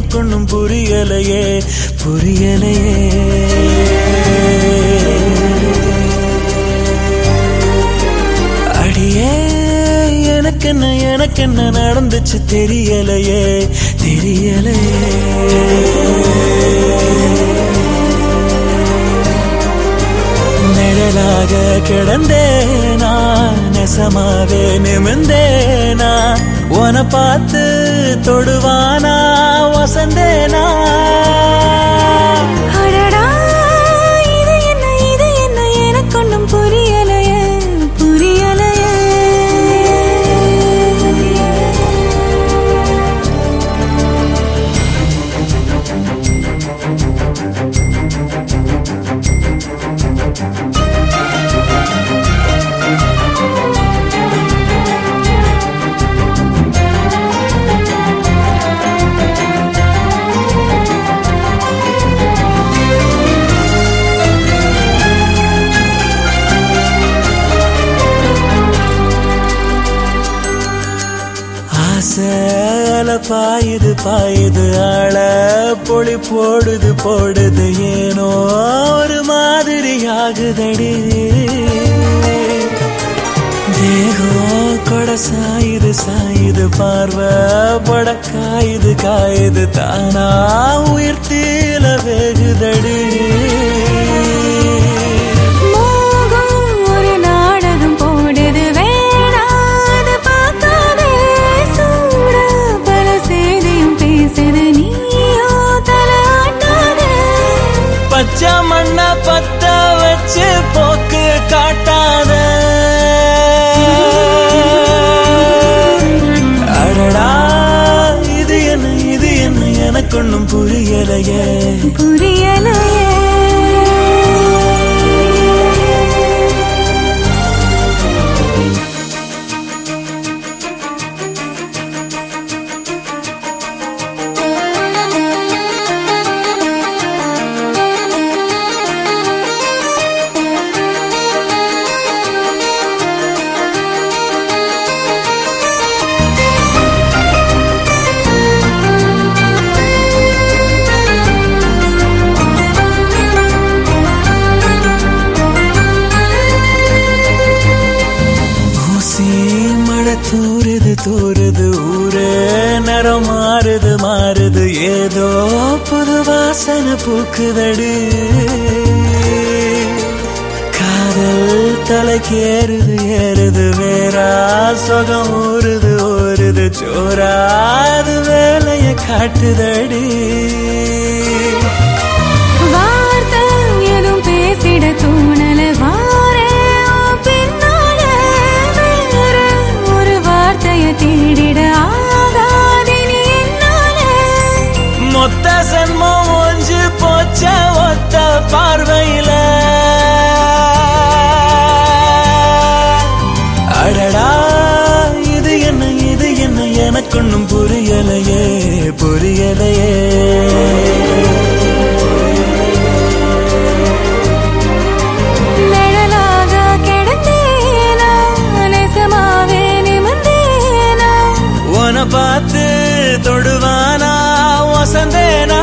எனக்கு ஒன்னும் புரியலையே புரியலையே. அடியே எனக்கு என்ன எனக்கு என்ன நடந்துச்சு தெரியலையே தெரியலையே. மேலாக கிடந்தேனா நெசமாவே நிமிந்தேனா உன பார்த்து தொடுவானா வசந்தேனா பாயுது பாயுது ஆள. பொழி போடுது போடுது ஏனோ ஒரு மாதிரி ஆகுதடி. தேகம் கொட சாயுது சாயுது பார்வை. பட காயுது காயுது தானா உயிர் தீல. என்ன எனக்கு ஒன்னும் புரியலையே. புரியலையே. மழை தோறுது ஊரே நிறம் மாறுது மாறுது ஏதோ புது வாசனை பூக்குதடு. காதல் தலைக்கு ஏறுது ஏறுது வேறா சொகம் ஊறுது ஊறுது சோறாது வேலையை காட்டுதடி. பார்த்து தொடுவானா? வசந்தேனா